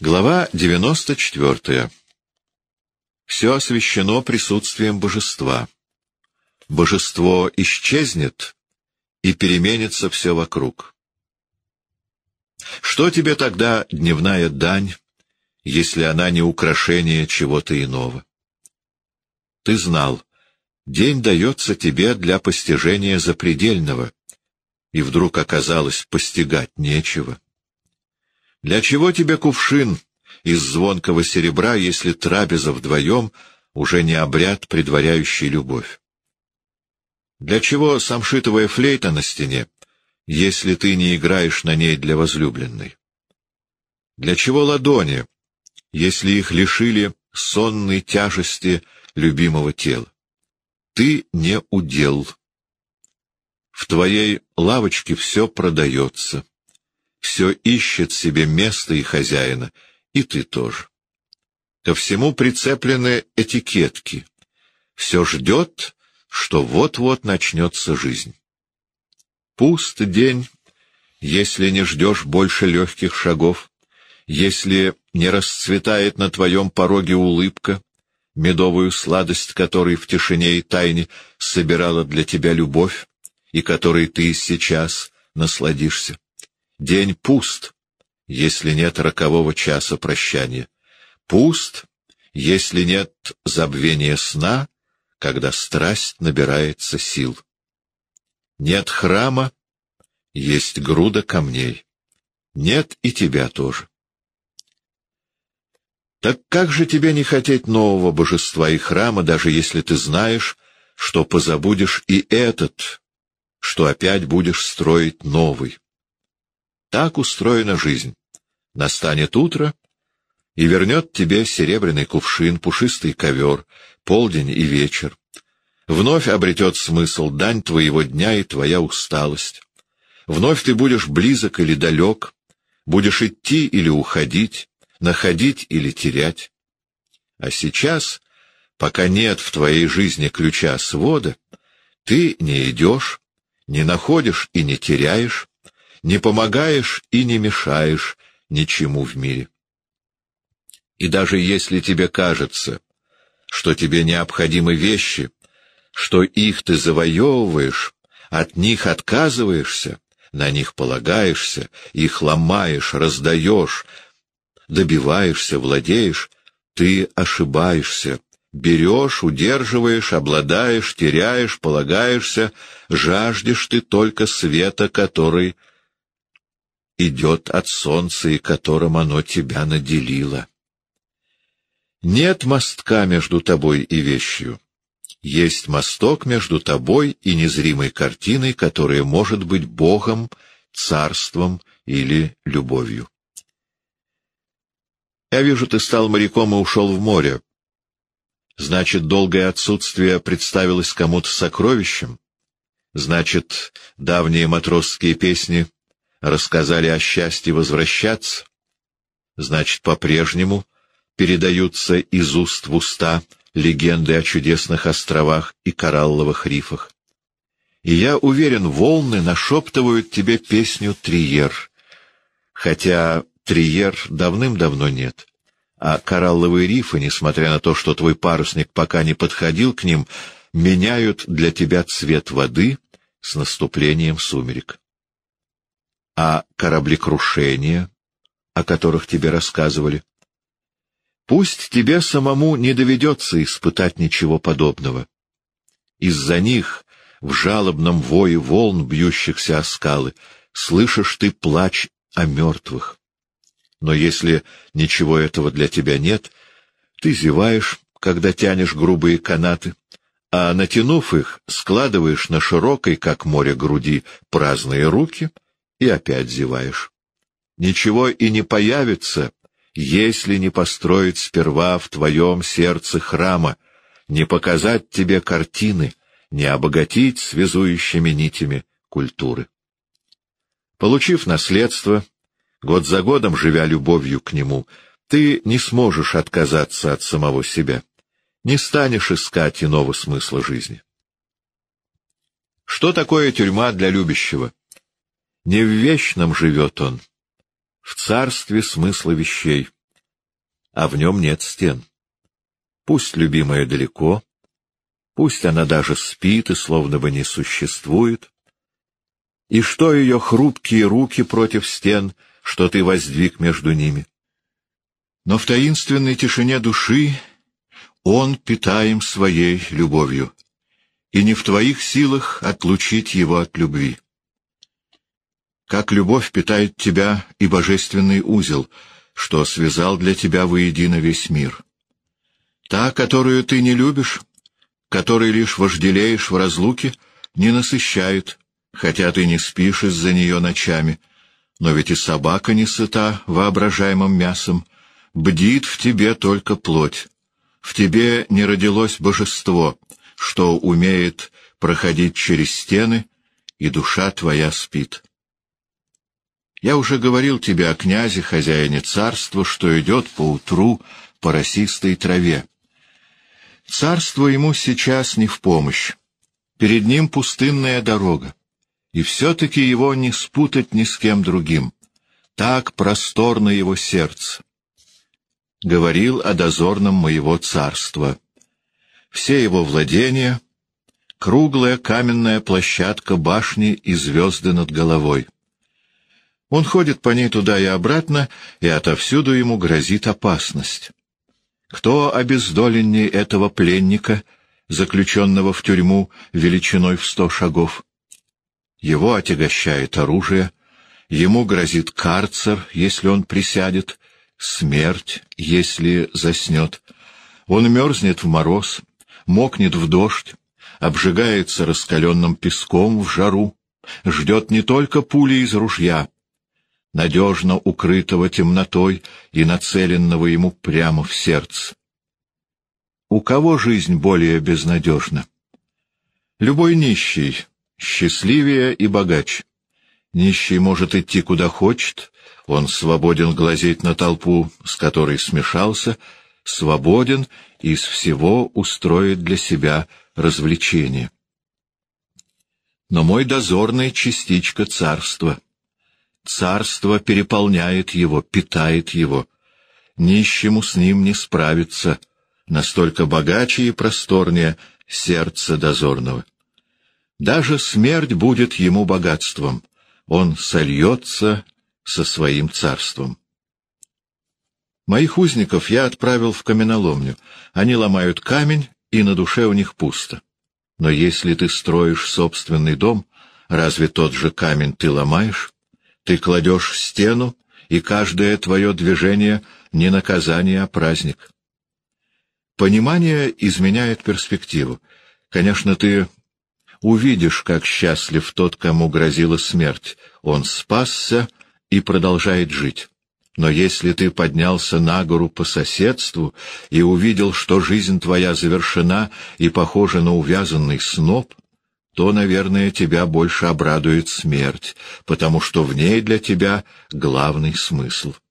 Глава 94. Все освящено присутствием божества. Божество исчезнет, и переменится все вокруг. Что тебе тогда дневная дань, если она не украшение чего-то иного? Ты знал, день дается тебе для постижения запредельного, и вдруг оказалось постигать нечего. Для чего тебе кувшин из звонкого серебра, если трапеза вдвоем уже не обряд, предваряющий любовь? Для чего самшитовая флейта на стене, если ты не играешь на ней для возлюбленной? Для чего ладони, если их лишили сонной тяжести любимого тела? Ты не удел. В твоей лавочке все продается все ищет себе место и хозяина, и ты тоже. Ко всему прицеплены этикетки. Все ждет, что вот-вот начнется жизнь. Пуст день, если не ждешь больше легких шагов, если не расцветает на твоем пороге улыбка, медовую сладость которой в тишине и тайне собирала для тебя любовь, и которой ты сейчас насладишься. День пуст, если нет рокового часа прощания. Пуст, если нет забвения сна, когда страсть набирается сил. Нет храма, есть груда камней. Нет и тебя тоже. Так как же тебе не хотеть нового божества и храма, даже если ты знаешь, что позабудешь и этот, что опять будешь строить новый? Так устроена жизнь. Настанет утро, и вернет тебе серебряный кувшин, пушистый ковер, полдень и вечер. Вновь обретет смысл дань твоего дня и твоя усталость. Вновь ты будешь близок или далек, будешь идти или уходить, находить или терять. А сейчас, пока нет в твоей жизни ключа свода, ты не идешь, не находишь и не теряешь, не помогаешь и не мешаешь ничему в мире. И даже если тебе кажется, что тебе необходимы вещи, что их ты завоевываешь, от них отказываешься, на них полагаешься, их ломаешь, раздаешь, добиваешься, владеешь, ты ошибаешься, берешь, удерживаешь, обладаешь, теряешь, полагаешься, жаждешь ты только света, который идет от солнца, и которым оно тебя наделило. Нет мостка между тобой и вещью. Есть мосток между тобой и незримой картиной, которая может быть Богом, царством или любовью. Я вижу, ты стал моряком и ушел в море. Значит, долгое отсутствие представилось кому-то сокровищем? Значит, давние матросские песни рассказали о счастье возвращаться, значит, по-прежнему передаются из уст в уста легенды о чудесных островах и коралловых рифах. И я уверен, волны нашептывают тебе песню «Триер», хотя «Триер» давным-давно нет, а коралловые рифы, несмотря на то, что твой парусник пока не подходил к ним, меняют для тебя цвет воды с наступлением сумерек а кораблекрушения, о которых тебе рассказывали. Пусть тебе самому не доведется испытать ничего подобного. Из-за них, в жалобном вое волн, бьющихся о скалы, слышишь ты плач о мертвых. Но если ничего этого для тебя нет, ты зеваешь, когда тянешь грубые канаты, а, натянув их, складываешь на широкой, как море груди, праздные руки — и опять зеваешь. Ничего и не появится, если не построить сперва в твоем сердце храма, не показать тебе картины, не обогатить связующими нитями культуры. Получив наследство, год за годом живя любовью к нему, ты не сможешь отказаться от самого себя, не станешь искать иного смысла жизни. Что такое тюрьма для любящего? Не в вечном живет он, в царстве смысла вещей, а в нем нет стен. Пусть любимая далеко, пусть она даже спит и словно бы не существует, и что ее хрупкие руки против стен, что ты воздвиг между ними. Но в таинственной тишине души он питаем своей любовью, и не в твоих силах отлучить его от любви. Как любовь питает тебя и божественный узел, что связал для тебя воедино весь мир. Та, которую ты не любишь, которой лишь вожделеешь в разлуке, не насыщает, хотя ты не спишь из-за нее ночами, но ведь и собака не сыта воображаемым мясом, бдит в тебе только плоть. В тебе не родилось божество, что умеет проходить через стены, и душа твоя спит. Я уже говорил тебе о князе, хозяине царства, что идет по утру по росистой траве. Царство ему сейчас не в помощь. Перед ним пустынная дорога. И все-таки его не спутать ни с кем другим. Так просторно его сердце. Говорил о дозорном моего царства. Все его владения — круглая каменная площадка башни и звезды над головой. Он ходит по ней туда и обратно, и отовсюду ему грозит опасность. Кто обездоленней этого пленника, заключенного в тюрьму величиной в сто шагов? Его отягощает оружие, ему грозит карцер, если он присядет, смерть, если заснет. Он мерзнет в мороз, мокнет в дождь, обжигается раскаленным песком в жару, ждет не только пули из ружья, надежно укрытого темнотой и нацеленного ему прямо в сердце. У кого жизнь более безнадежна? Любой нищий, счастливее и богаче. Нищий может идти куда хочет, он свободен глазеть на толпу, с которой смешался, свободен из всего устроит для себя развлечение. Но мой дозорный — частичка царства — Царство переполняет его, питает его. Нищему с ним не справиться, настолько богаче и просторнее сердце дозорного. Даже смерть будет ему богатством, он сольется со своим царством. Моих узников я отправил в каменоломню. Они ломают камень, и на душе у них пусто. Но если ты строишь собственный дом, разве тот же камень ты ломаешь? Ты кладешь стену, и каждое твое движение — не наказание, а праздник. Понимание изменяет перспективу. Конечно, ты увидишь, как счастлив тот, кому грозила смерть. Он спасся и продолжает жить. Но если ты поднялся на гору по соседству и увидел, что жизнь твоя завершена и похожа на увязанный сноп, то, наверное, тебя больше обрадует смерть, потому что в ней для тебя главный смысл —